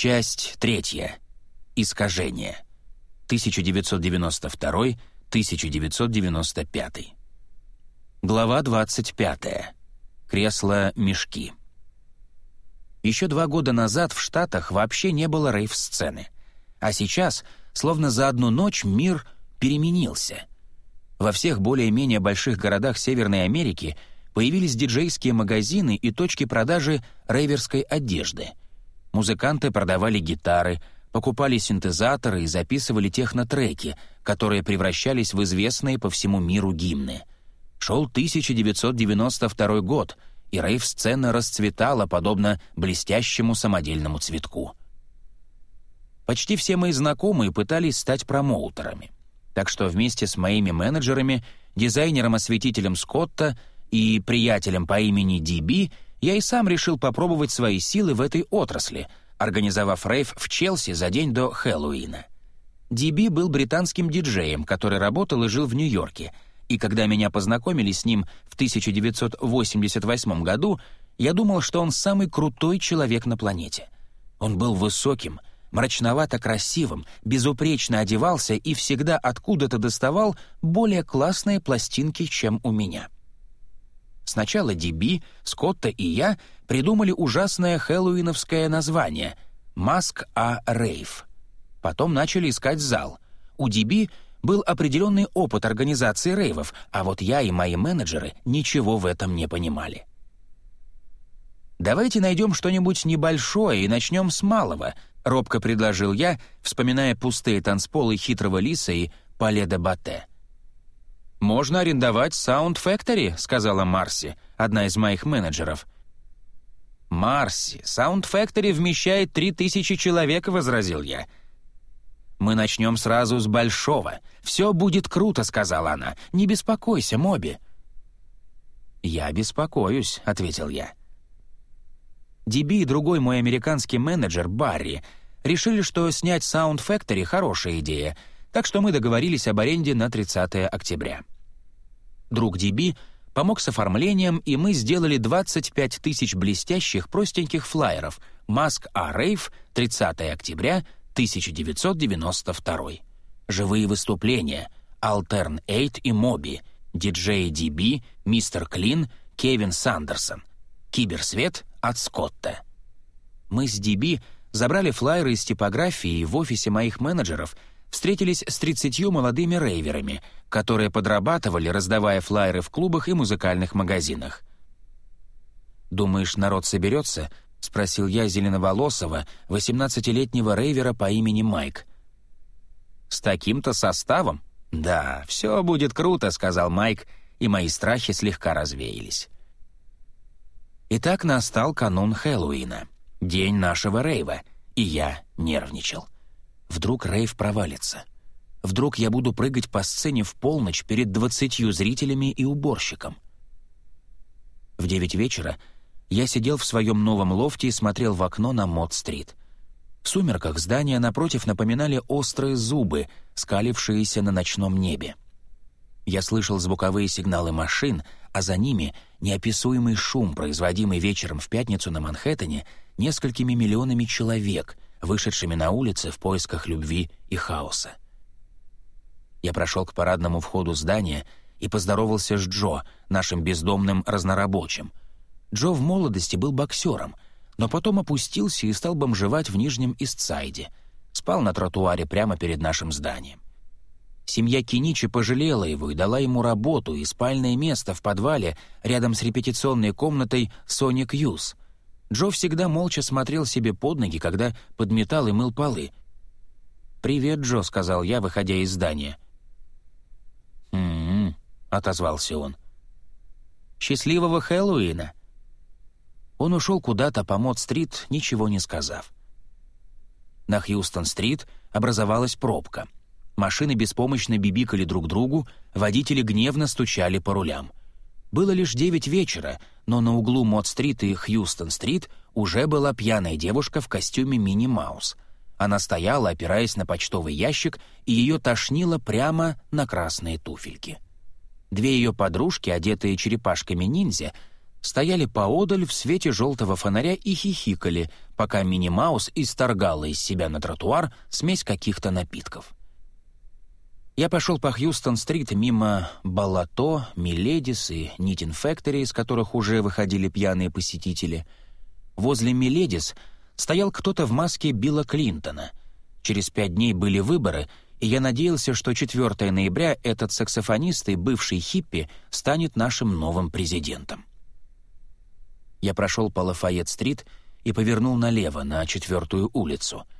Часть третья. Искажение. 1992-1995. Глава 25. Кресло-мешки. Еще два года назад в Штатах вообще не было рейв-сцены. А сейчас, словно за одну ночь, мир переменился. Во всех более-менее больших городах Северной Америки появились диджейские магазины и точки продажи рейверской одежды. Музыканты продавали гитары, покупали синтезаторы и записывали технотреки, которые превращались в известные по всему миру гимны. Шел 1992 год, и рейв-сцена расцветала, подобно блестящему самодельному цветку. Почти все мои знакомые пытались стать промоутерами. Так что вместе с моими менеджерами, дизайнером-осветителем Скотта и приятелем по имени Диби я и сам решил попробовать свои силы в этой отрасли, организовав рейв в Челси за день до Хэллоуина. Диби был британским диджеем, который работал и жил в Нью-Йорке, и когда меня познакомили с ним в 1988 году, я думал, что он самый крутой человек на планете. Он был высоким, мрачновато красивым, безупречно одевался и всегда откуда-то доставал более классные пластинки, чем у меня. Сначала Диби, Скотта и я придумали ужасное хэллоуиновское название «Маск А Рейв». Потом начали искать зал. У Диби был определенный опыт организации рейвов, а вот я и мои менеджеры ничего в этом не понимали. «Давайте найдем что-нибудь небольшое и начнем с малого», — робко предложил я, вспоминая пустые танцполы хитрого лиса и Пале де Батте. «Можно арендовать Sound Factory», — сказала Марси, одна из моих менеджеров. «Марси, Sound Factory вмещает три тысячи человек», — возразил я. «Мы начнем сразу с большого. Все будет круто», — сказала она. «Не беспокойся, Моби». «Я беспокоюсь», — ответил я. Диби и другой мой американский менеджер, Барри, решили, что снять Sound Factory — хорошая идея — так что мы договорились об аренде на 30 октября. Друг Диби помог с оформлением, и мы сделали 25 тысяч блестящих простеньких флаеров «Маск А Рейв, 30 октября 1992». Живые выступления «Алтерн Эйт» и «Моби», диджей Диби, Мистер Клин, Кевин Сандерсон, «Киберсвет» от Скотта. Мы с Диби забрали флайеры из типографии в офисе моих менеджеров — встретились с 30 молодыми рейверами, которые подрабатывали, раздавая флаеры в клубах и музыкальных магазинах. «Думаешь, народ соберется?» — спросил я зеленоволосого, 18-летнего рейвера по имени Майк. «С таким-то составом?» «Да, все будет круто», — сказал Майк, и мои страхи слегка развеялись. Итак, настал канун Хэллоуина, день нашего рейва, и я нервничал. Вдруг рейв провалится. Вдруг я буду прыгать по сцене в полночь перед двадцатью зрителями и уборщиком. В девять вечера я сидел в своем новом лофте и смотрел в окно на Мод-стрит. В сумерках здания напротив напоминали острые зубы, скалившиеся на ночном небе. Я слышал звуковые сигналы машин, а за ними неописуемый шум, производимый вечером в пятницу на Манхэттене несколькими миллионами человек — вышедшими на улицы в поисках любви и хаоса. Я прошел к парадному входу здания и поздоровался с Джо, нашим бездомным разнорабочим. Джо в молодости был боксером, но потом опустился и стал бомжевать в Нижнем Истсайде. Спал на тротуаре прямо перед нашим зданием. Семья Киничи пожалела его и дала ему работу и спальное место в подвале рядом с репетиционной комнатой «Соник Юз», Джо всегда молча смотрел себе под ноги, когда подметал и мыл полы. «Привет, Джо», — сказал я, выходя из здания. «М-м-м», отозвался он. «Счастливого Хэллоуина!» Он ушел куда-то по Мод-стрит, ничего не сказав. На Хьюстон-стрит образовалась пробка. Машины беспомощно бибикали друг другу, водители гневно стучали по рулям. Было лишь девять вечера, но на углу Мод-стрит и Хьюстон-стрит уже была пьяная девушка в костюме Мини Маус. Она стояла, опираясь на почтовый ящик, и ее тошнило прямо на красные туфельки. Две ее подружки, одетые черепашками ниндзя, стояли поодаль в свете желтого фонаря и хихикали, пока Мини-Маус исторгала из себя на тротуар смесь каких-то напитков. Я пошел по Хьюстон-стрит мимо Балато, Миледис и Нитин Фэктори, из которых уже выходили пьяные посетители. Возле Миледис стоял кто-то в маске Билла Клинтона. Через пять дней были выборы, и я надеялся, что 4 ноября этот саксофонист и бывший хиппи станет нашим новым президентом. Я прошел по Лафайет-стрит и повернул налево, на четвертую улицу —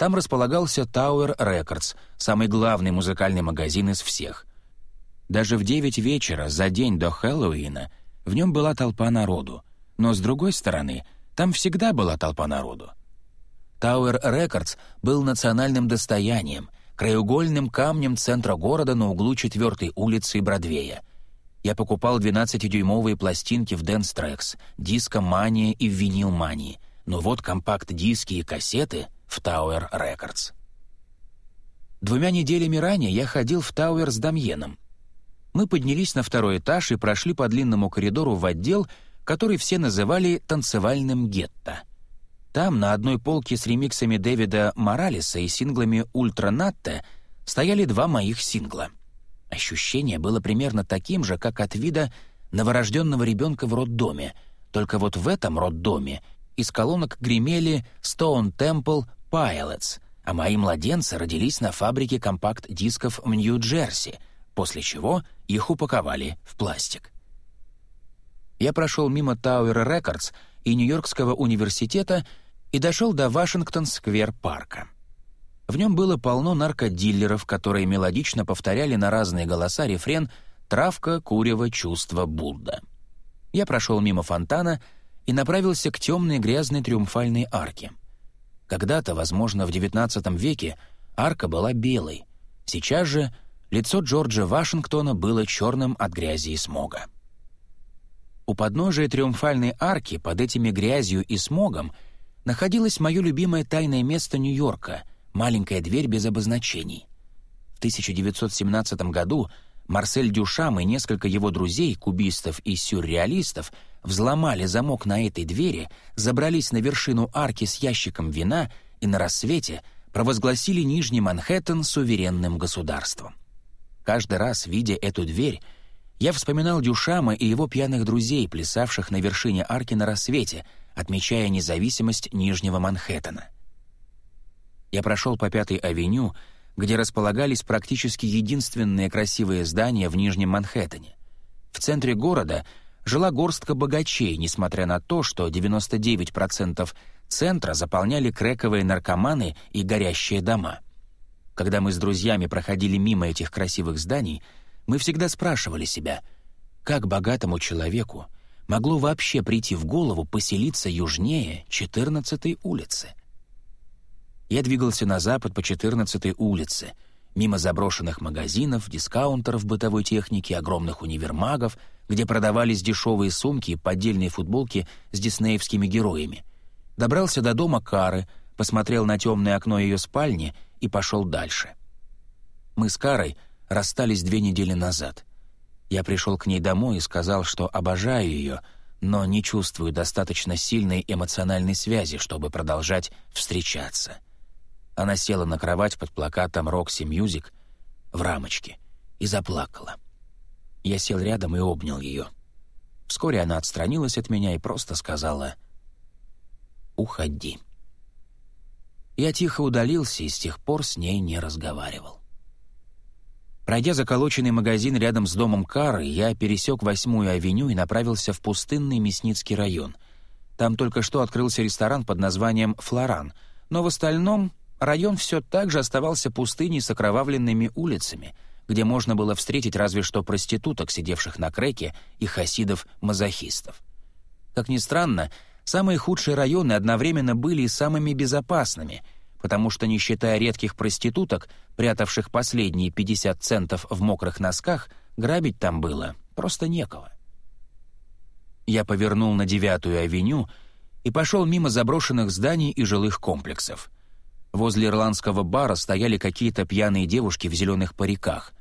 там располагался Tower Records, самый главный музыкальный магазин из всех. Даже в девять вечера, за день до Хэллоуина, в нем была толпа народу. Но, с другой стороны, там всегда была толпа народу. Tower Records был национальным достоянием, краеугольным камнем центра города на углу 4 улицы и Бродвея. Я покупал 12-дюймовые пластинки в Dance Tracks, диско-мания и винил-мании. Но вот компакт-диски и кассеты — в Tower Records. Двумя неделями ранее я ходил в Тауэр с Дамьеном. Мы поднялись на второй этаж и прошли по длинному коридору в отдел, который все называли «танцевальным гетто». Там, на одной полке с ремиксами Дэвида Моралеса и синглами «Ультра Натте» стояли два моих сингла. Ощущение было примерно таким же, как от вида новорожденного ребенка в роддоме, только вот в этом роддоме из колонок гремели «Stone Temple Pilots, а мои младенцы родились на фабрике компакт-дисков в Нью-Джерси, после чего их упаковали в пластик. Я прошел мимо Tower Records и Нью-Йоркского университета и дошел до Вашингтон-сквер-парка. В нем было полно наркодиллеров, которые мелодично повторяли на разные голоса рефрен «Травка, курево, чувство, Будда». Я прошел мимо фонтана и направился к темной грязной триумфальной арке. Когда-то, возможно, в XIX веке арка была белой. Сейчас же лицо Джорджа Вашингтона было черным от грязи и смога. У подножия Триумфальной арки, под этими грязью и смогом, находилось мое любимое тайное место Нью-Йорка — маленькая дверь без обозначений. В 1917 году Марсель Дюшам и несколько его друзей, кубистов и сюрреалистов — взломали замок на этой двери, забрались на вершину арки с ящиком вина и на рассвете провозгласили Нижний Манхэттен суверенным государством. Каждый раз, видя эту дверь, я вспоминал Дюшама и его пьяных друзей, плясавших на вершине арки на рассвете, отмечая независимость Нижнего Манхэттена. Я прошел по Пятой авеню, где располагались практически единственные красивые здания в Нижнем Манхэттене. В центре города — жила горстка богачей, несмотря на то, что 99% центра заполняли крэковые наркоманы и горящие дома. Когда мы с друзьями проходили мимо этих красивых зданий, мы всегда спрашивали себя, как богатому человеку могло вообще прийти в голову поселиться южнее 14-й улицы. Я двигался на запад по 14-й улице, мимо заброшенных магазинов, дискаунтеров бытовой техники, огромных универмагов — где продавались дешевые сумки и поддельные футболки с диснеевскими героями. Добрался до дома Кары, посмотрел на темное окно ее спальни и пошел дальше. Мы с Карой расстались две недели назад. Я пришел к ней домой и сказал, что обожаю ее, но не чувствую достаточно сильной эмоциональной связи, чтобы продолжать встречаться. Она села на кровать под плакатом «Roxy Music» в рамочке и заплакала. Я сел рядом и обнял ее. Вскоре она отстранилась от меня и просто сказала «Уходи». Я тихо удалился и с тех пор с ней не разговаривал. Пройдя заколоченный магазин рядом с домом Кары, я пересек Восьмую авеню и направился в пустынный Мясницкий район. Там только что открылся ресторан под названием «Флоран», но в остальном район все так же оставался пустыней с окровавленными улицами — где можно было встретить разве что проституток, сидевших на креке, и хасидов-мазохистов. Как ни странно, самые худшие районы одновременно были и самыми безопасными, потому что, не считая редких проституток, прятавших последние 50 центов в мокрых носках, грабить там было просто некого. Я повернул на девятую авеню и пошел мимо заброшенных зданий и жилых комплексов. Возле ирландского бара стояли какие-то пьяные девушки в зеленых париках,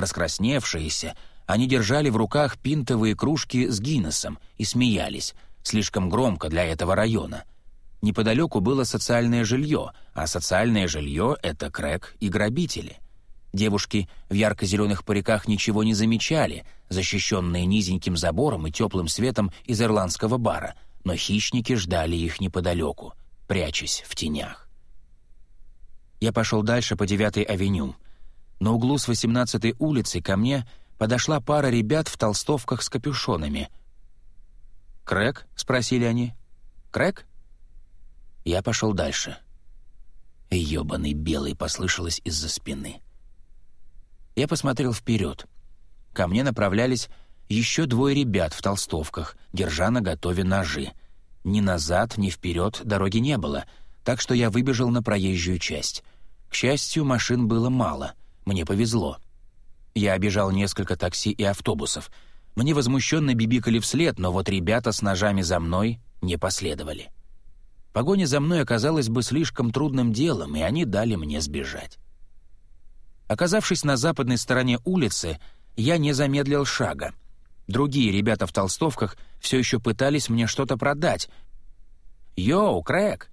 Раскрасневшиеся, Они держали в руках пинтовые кружки с Гиннесом и смеялись, слишком громко для этого района. Неподалеку было социальное жилье, а социальное жилье — это крэк и грабители. Девушки в ярко-зеленых париках ничего не замечали, защищенные низеньким забором и теплым светом из ирландского бара, но хищники ждали их неподалеку, прячась в тенях. Я пошел дальше по 9-й авеню. На углу с 18-й улицы ко мне подошла пара ребят в толстовках с капюшонами. «Крэк?» — спросили они. «Крэк?» Я пошел дальше. «Ёбаный белый» послышалось из-за спины. Я посмотрел вперед. Ко мне направлялись еще двое ребят в толстовках, держа на готове ножи. Ни назад, ни вперед дороги не было, так что я выбежал на проезжую часть. К счастью, машин было мало. Мне повезло. Я обежал несколько такси и автобусов. Мне возмущенно бибикали вслед, но вот ребята с ножами за мной не последовали. Погоня за мной оказалась бы слишком трудным делом, и они дали мне сбежать. Оказавшись на западной стороне улицы, я не замедлил шага. Другие ребята в толстовках все еще пытались мне что-то продать. «Йоу, Крэк!»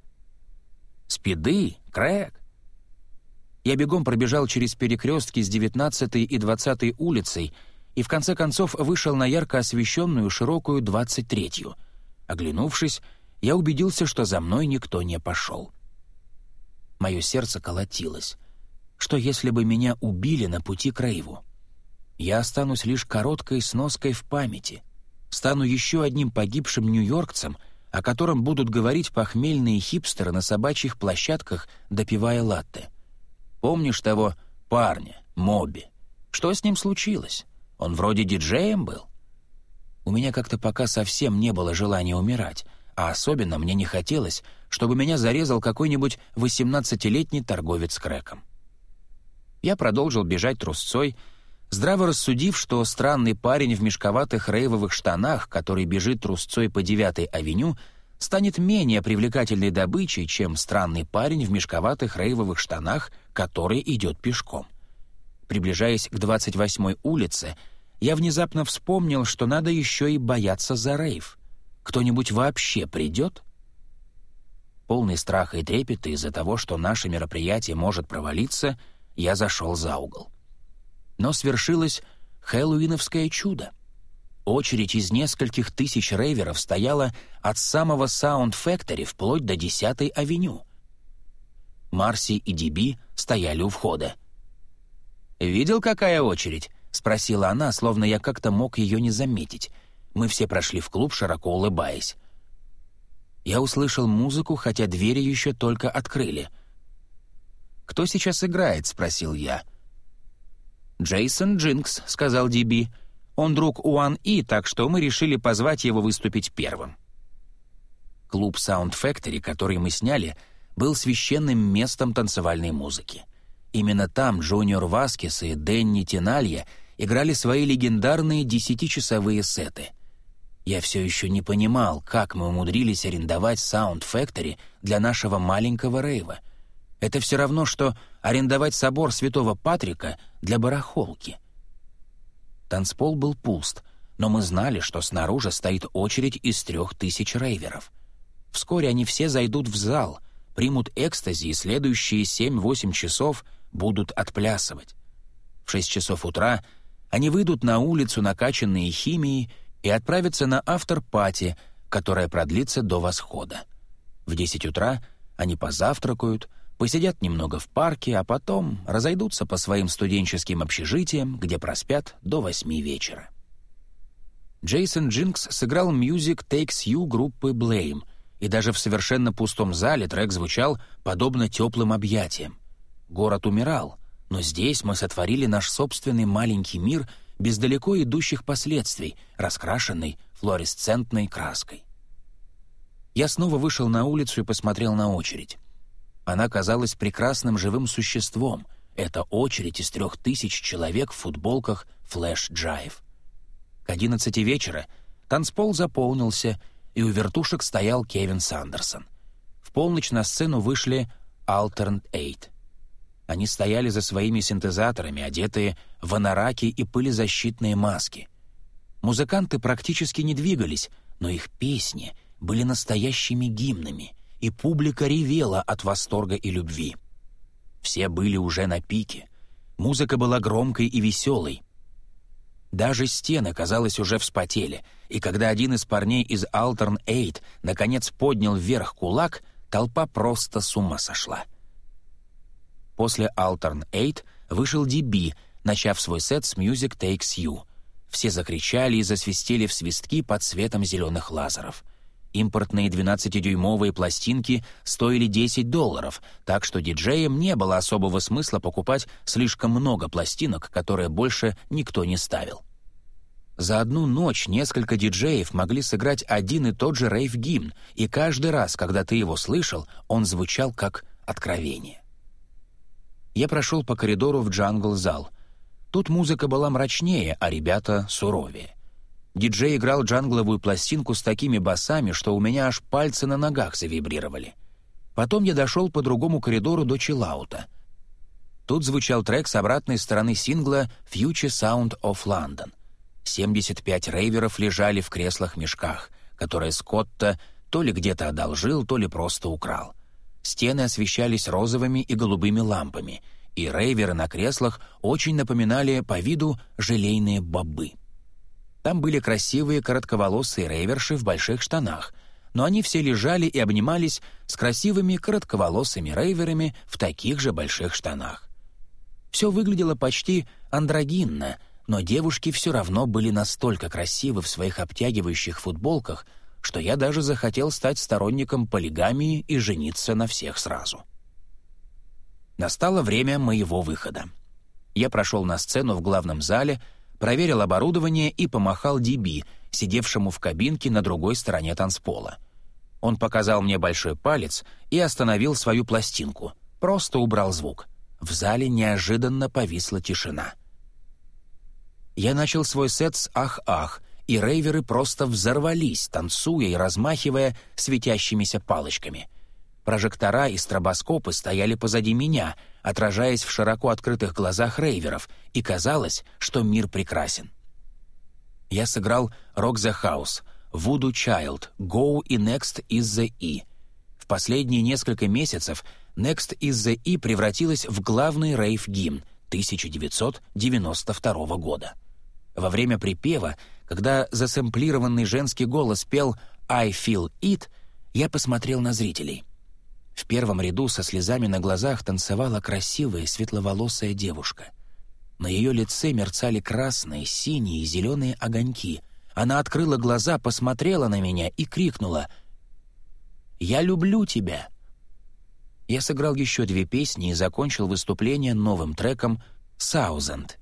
«Спиды, Крэк!» Я бегом пробежал через перекрестки с 19 и 20 улицей и в конце концов вышел на ярко освещенную широкую 23-ю. Оглянувшись, я убедился, что за мной никто не пошел. Мое сердце колотилось. Что если бы меня убили на пути к Рейву? Я останусь лишь короткой сноской в памяти. Стану еще одним погибшим нью-йоркцем, о котором будут говорить похмельные хипстеры на собачьих площадках, допивая латте. Помнишь того парня, Моби? Что с ним случилось? Он вроде диджеем был? У меня как-то пока совсем не было желания умирать, а особенно мне не хотелось, чтобы меня зарезал какой-нибудь 18-летний торговец крэком. Я продолжил бежать трусцой, здраво рассудив, что странный парень в мешковатых рейвовых штанах, который бежит трусцой по 9-й авеню, станет менее привлекательной добычей, чем странный парень в мешковатых рейвовых штанах, который идет пешком. Приближаясь к 28-й улице, я внезапно вспомнил, что надо еще и бояться за рейв. Кто-нибудь вообще придет? Полный страха и трепета из-за того, что наше мероприятие может провалиться, я зашел за угол. Но свершилось хэллоуиновское чудо. Очередь из нескольких тысяч рейверов стояла от самого Sound Factory вплоть до 10-й авеню. Марси и Диби стояли у входа. «Видел, какая очередь?» — спросила она, словно я как-то мог ее не заметить — мы все прошли в клуб, широко улыбаясь. Я услышал музыку, хотя двери еще только открыли. «Кто сейчас играет?» — спросил я. «Джейсон Джинкс», — сказал Диби. «Он друг Уан И, так что мы решили позвать его выступить первым». Клуб Sound Factory, который мы сняли, был священным местом танцевальной музыки. Именно там Джуниор Васкес и Дэнни Тиналья играли свои легендарные десятичасовые сеты. Я все еще не понимал, как мы умудрились арендовать Sound Factory для нашего маленького рейва. Это все равно, что арендовать собор Святого Патрика для барахолки. Танцпол был пуст, но мы знали, что снаружи стоит очередь из трех тысяч рейверов. Вскоре они все зайдут в зал, примут экстази и следующие 7-8 часов будут отплясывать. В 6 часов утра они выйдут на улицу, накачанные химией, и отправятся на автор-пати, которая продлится до восхода. В 10 утра они позавтракают, посидят немного в парке, а потом разойдутся по своим студенческим общежитиям, где проспят до 8 вечера. Джейсон Джинкс сыграл «Music Takes You» группы Blame, и даже в совершенно пустом зале трек звучал подобно теплым объятиям. Город умирал, но здесь мы сотворили наш собственный маленький мир — без далеко идущих последствий, раскрашенный флуоресцентной краской. Я снова вышел на улицу и посмотрел на очередь. Она казалась прекрасным живым существом. Это очередь из трех тысяч человек в футболках «Flash Jive». К одиннадцати вечера танцпол заполнился, и у вертушек стоял Кевин Сандерсон. В полночь на сцену вышли «Alternate Eight». Они стояли за своими синтезаторами, одетые в анараки и пылезащитные маски. Музыканты практически не двигались, но их песни были настоящими гимнами, и публика ревела от восторга и любви. Все были уже на пике. Музыка была громкой и веселой. Даже стены, казалось, уже вспотели, и когда один из парней из Altern Eight наконец поднял вверх кулак, толпа просто с ума сошла. После Altern Eight вышел DB, начав свой сет с Music Takes You. Все закричали и засвистели в свистки под светом зеленых лазеров. Импортные 12-дюймовые пластинки стоили 10 долларов, так что диджеям не было особого смысла покупать слишком много пластинок, которые больше никто не ставил. За одну ночь несколько диджеев могли сыграть один и тот же рейв-гимн, и каждый раз, когда ты его слышал, он звучал как откровение. Я прошел по коридору в джангл-зал. Тут музыка была мрачнее, а ребята — суровее. Диджей играл джангловую пластинку с такими басами, что у меня аж пальцы на ногах завибрировали. Потом я дошел по другому коридору до чиллаута. Тут звучал трек с обратной стороны сингла «Future Sound of London». 75 рейверов лежали в креслах-мешках, которые Скотта то ли где-то одолжил, то ли просто украл. Стены освещались розовыми и голубыми лампами, и рейверы на креслах очень напоминали по виду желейные бобы. Там были красивые коротковолосые рейверши в больших штанах, но они все лежали и обнимались с красивыми коротковолосыми рейверами в таких же больших штанах. Все выглядело почти андрогинно, но девушки все равно были настолько красивы в своих обтягивающих футболках, что я даже захотел стать сторонником полигамии и жениться на всех сразу. Настало время моего выхода. Я прошел на сцену в главном зале, проверил оборудование и помахал Диби, сидевшему в кабинке на другой стороне танцпола. Он показал мне большой палец и остановил свою пластинку, просто убрал звук. В зале неожиданно повисла тишина — я начал свой сет с «Ах-ах», и рейверы просто взорвались, танцуя и размахивая светящимися палочками. Прожектора и стробоскопы стояли позади меня, отражаясь в широко открытых глазах рейверов, и казалось, что мир прекрасен. Я сыграл «Rock the House», «Voodoo Child», «Go» и «Next is the E». В последние несколько месяцев «Next is the E» превратилась в главный рейв-гимн 1992 года. Во время припева, когда засэмплированный женский голос пел «I feel it», я посмотрел на зрителей. В первом ряду со слезами на глазах танцевала красивая светловолосая девушка. На ее лице мерцали красные, синие и зеленые огоньки. Она открыла глаза, посмотрела на меня и крикнула «Я люблю тебя!» Я сыграл еще две песни и закончил выступление новым треком «Саузенд»,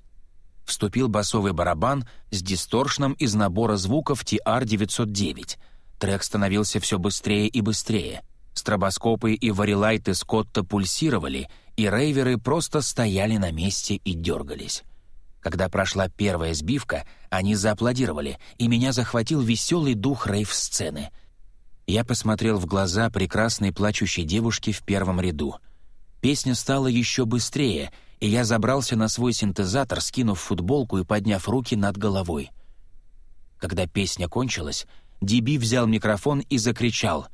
вступил басовый барабан с дисторшном из набора звуков TR-909. Трек становился все быстрее и быстрее. Стробоскопы и варилайты Скотта пульсировали, и рейверы просто стояли на месте и дергались. Когда прошла первая сбивка, они зааплодировали, и меня захватил веселый дух рейв-сцены. Я посмотрел в глаза прекрасной плачущей девушки в первом ряду. Песня стала еще быстрее — и я забрался на свой синтезатор, скинув футболку и подняв руки над головой. Когда песня кончилась, Диби взял микрофон и закричал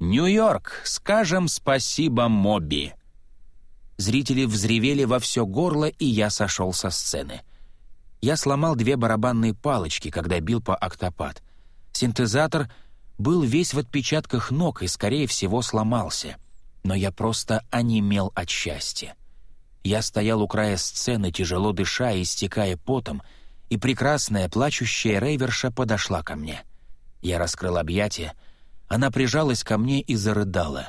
«Нью-Йорк, скажем спасибо Моби!» Зрители взревели во все горло, и я сошел со сцены. Я сломал две барабанные палочки, когда бил по октопад. Синтезатор был весь в отпечатках ног и, скорее всего, сломался. Но я просто онемел от счастья. Я стоял у края сцены, тяжело дыша и истекая потом, и прекрасная плачущая рейверша подошла ко мне. Я раскрыл объятия, она прижалась ко мне и зарыдала.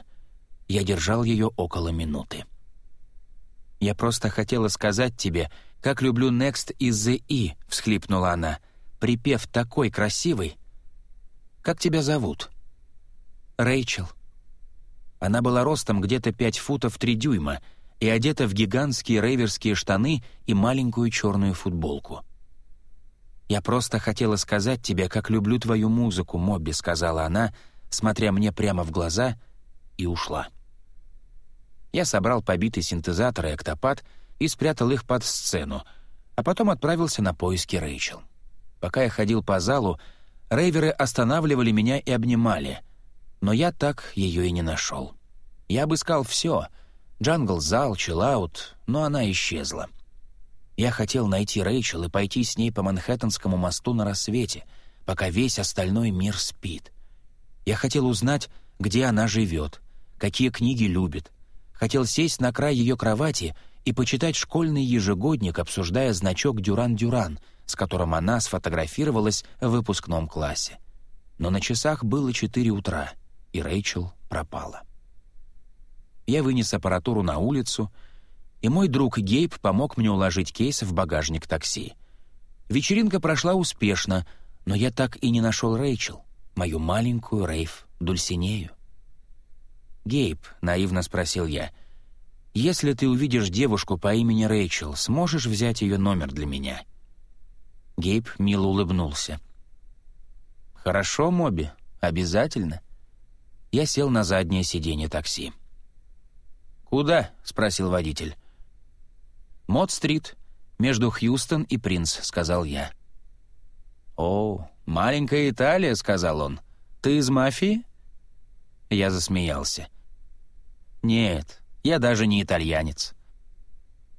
Я держал ее около минуты. «Я просто хотела сказать тебе, как люблю Next из the E», — всхлипнула она. «Припев такой красивый». «Как тебя зовут?» «Рэйчел». Она была ростом где-то пять футов три дюйма — и одета в гигантские рейверские штаны и маленькую черную футболку. «Я просто хотела сказать тебе, как люблю твою музыку, Мобби», — сказала она, смотря мне прямо в глаза, и ушла. Я собрал побитый синтезатор и октопад и спрятал их под сцену, а потом отправился на поиски Рэйчел. Пока я ходил по залу, рейверы останавливали меня и обнимали, но я так ее и не нашел. Я обыскал все — джангл-зал, чиллаут, но она исчезла. Я хотел найти Рэйчел и пойти с ней по Манхэттенскому мосту на рассвете, пока весь остальной мир спит. Я хотел узнать, где она живет, какие книги любит. Хотел сесть на край ее кровати и почитать школьный ежегодник, обсуждая значок «Дюран-Дюран», с которым она сфотографировалась в выпускном классе. Но на часах было четыре утра, и Рэйчел пропала. Я вынес аппаратуру на улицу, и мой друг Гейб помог мне уложить кейс в багажник такси. Вечеринка прошла успешно, но я так и не нашел Рэйчел, мою маленькую Рейв Дульсинею. «Гейб», — наивно спросил я, — «если ты увидишь девушку по имени Рэйчел, сможешь взять ее номер для меня?» Гейб мило улыбнулся. «Хорошо, Моби, обязательно». Я сел на заднее сиденье такси. «Куда?» — спросил водитель. «Мод-стрит, между Хьюстон и Принц», — сказал я. «О, маленькая Италия», — сказал он. «Ты из мафии?» Я засмеялся. «Нет, я даже не итальянец».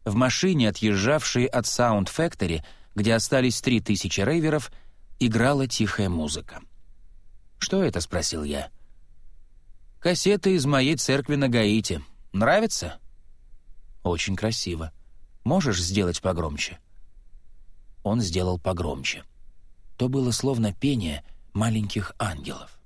В машине, отъезжавшей от Sound Factory, где остались три тысячи рейверов, играла тихая музыка. «Что это?» — спросил я. «Кассеты из моей церкви на Гаити. Нравится?» «Очень красиво. Можешь сделать погромче?» Он сделал погромче. То было словно пение маленьких ангелов.